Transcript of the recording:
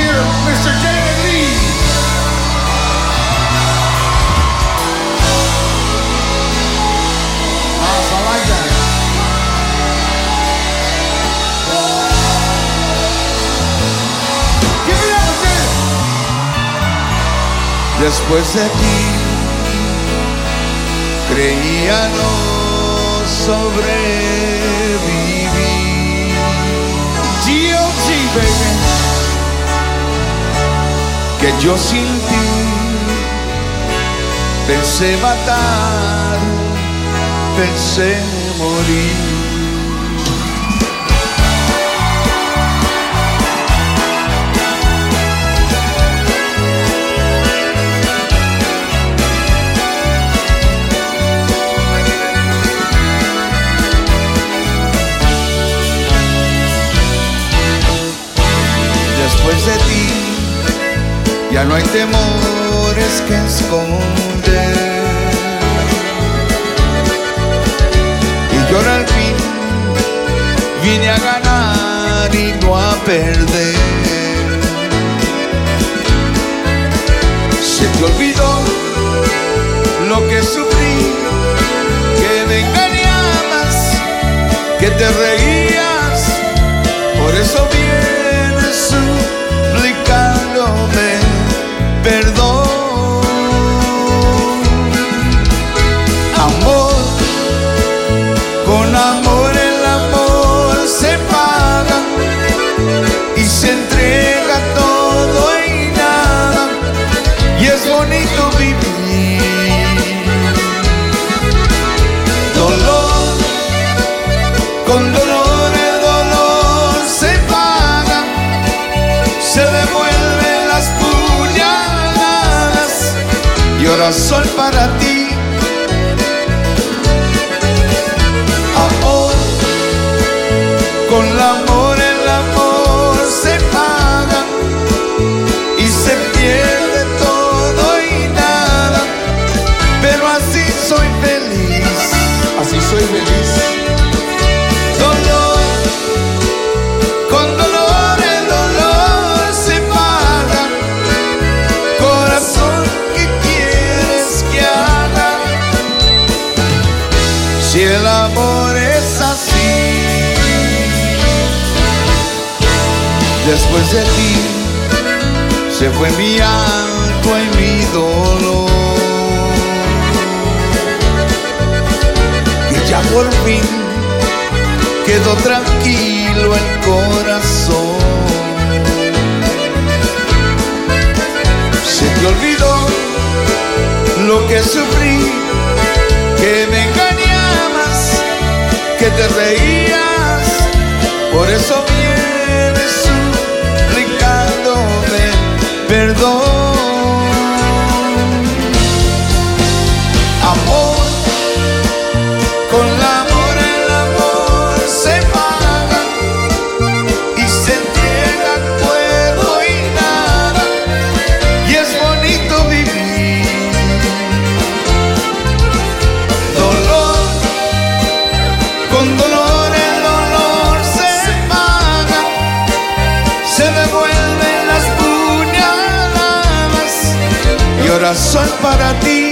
here, Mr. David Lee. I like that. Give it up. Después de ti, creía no sobre Yo sin ti pensé matar, pensé morir. Después de ti ya no hay temores que esconder. Y yo al fin vine a ganar y no a perder. Se te olvidó lo que sufrí, que me engañabas, que te reías, con dolor el dolor se paga, se devuelven las puñaladas y ahora sol para ti. Amor, con el Después de ti se fue mi alto y mi dolor. Y ya por fin quedó tranquilo el corazón. Se te olvidó lo que sufrí, que me engañabas, que te reías, por eso vienes perdón. corazón para ti.